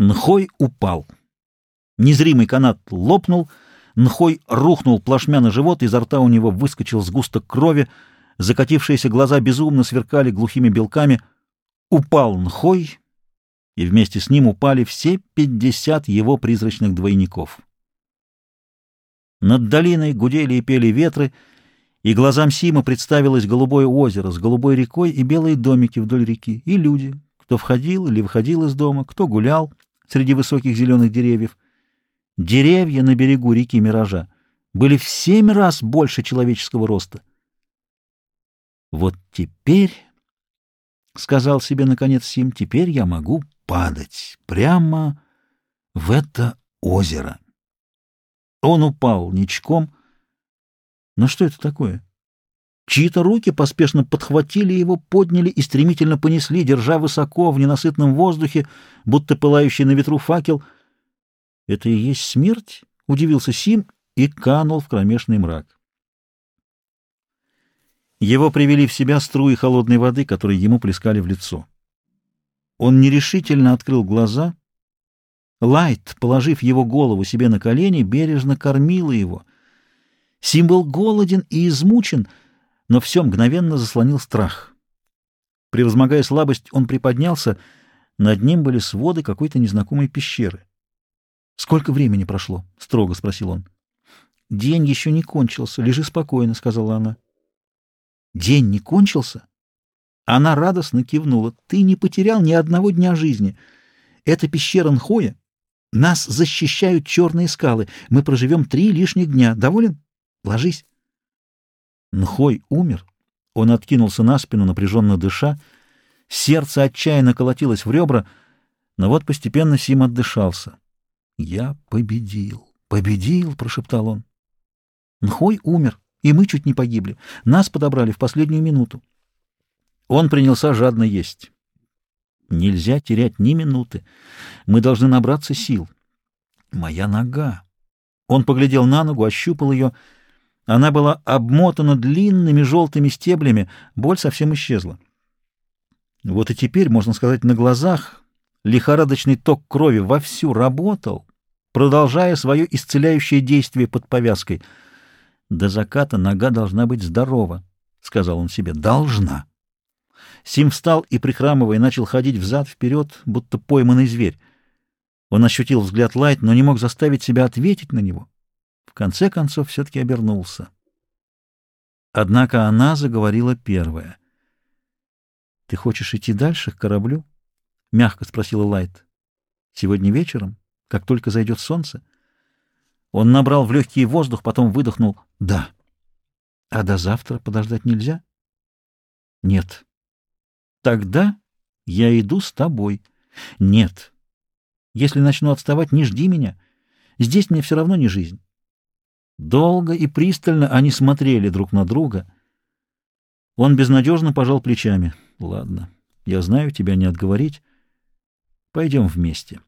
Нхой упал. Незримый канат лопнул, Нхой рухнул плашмя на живот, изо рта у него выскочил сгусток крови, закатившиеся глаза безумно сверкали глухими белками. Упал Нхой, и вместе с ним упали все пятьдесят его призрачных двойников. Над долиной гудели и пели ветры, и глазам Сима представилось голубое озеро с голубой рекой и белые домики вдоль реки, и люди, кто входил или выходил из дома, кто гулял, среди высоких зеленых деревьев. Деревья на берегу реки Миража были в семь раз больше человеческого роста. «Вот теперь, — сказал себе наконец Сим, — теперь я могу падать прямо в это озеро». Он упал ничком. Но что это такое? Чьи-то руки поспешно подхватили его, подняли и стремительно понесли, держа высоко в ненасытном воздухе, будто пылающий на ветру факел. «Это и есть смерть?» — удивился Сим и канул в кромешный мрак. Его привели в себя струи холодной воды, которые ему плескали в лицо. Он нерешительно открыл глаза. Лайт, положив его голову себе на колени, бережно кормила его. Сим был голоден и измучен — но все мгновенно заслонил страх. Превозмогая слабость, он приподнялся, над ним были своды какой-то незнакомой пещеры. «Сколько времени прошло?» — строго спросил он. «День еще не кончился. Лежи спокойно», — сказала она. «День не кончился?» Она радостно кивнула. «Ты не потерял ни одного дня жизни. Это пещера Нхоя. Нас защищают черные скалы. Мы проживем три лишних дня. Доволен? Ложись». Нхой умер. Он откинулся на спину, напряженно дыша. Сердце отчаянно колотилось в ребра, но вот постепенно Сим отдышался. «Я победил, победил!» — прошептал он. Нхой умер, и мы чуть не погибли. Нас подобрали в последнюю минуту. Он принялся жадно есть. Нельзя терять ни минуты. Мы должны набраться сил. Моя нога. Он поглядел на ногу, ощупал ее — она была обмотана длинными желтыми стеблями, боль совсем исчезла. Вот и теперь, можно сказать, на глазах лихорадочный ток крови вовсю работал, продолжая свое исцеляющее действие под повязкой. «До заката нога должна быть здорова», — сказал он себе. «Должна». Сим встал и, прихрамывая, начал ходить взад-вперед, будто пойманный зверь. Он ощутил взгляд Лайт, но не мог заставить себя ответить на него. В конце концов, все-таки обернулся. Однако она заговорила первая. — Ты хочешь идти дальше, к кораблю? — мягко спросила Лайт. — Сегодня вечером, как только зайдет солнце? Он набрал в легкие воздух, потом выдохнул. — Да. — А до завтра подождать нельзя? — Нет. — Тогда я иду с тобой. — Нет. Если начну отставать, не жди меня. Здесь мне все равно не жизнь. Долго и пристально они смотрели друг на друга. Он безнадежно пожал плечами. «Ладно, я знаю, тебя не отговорить. Пойдем вместе».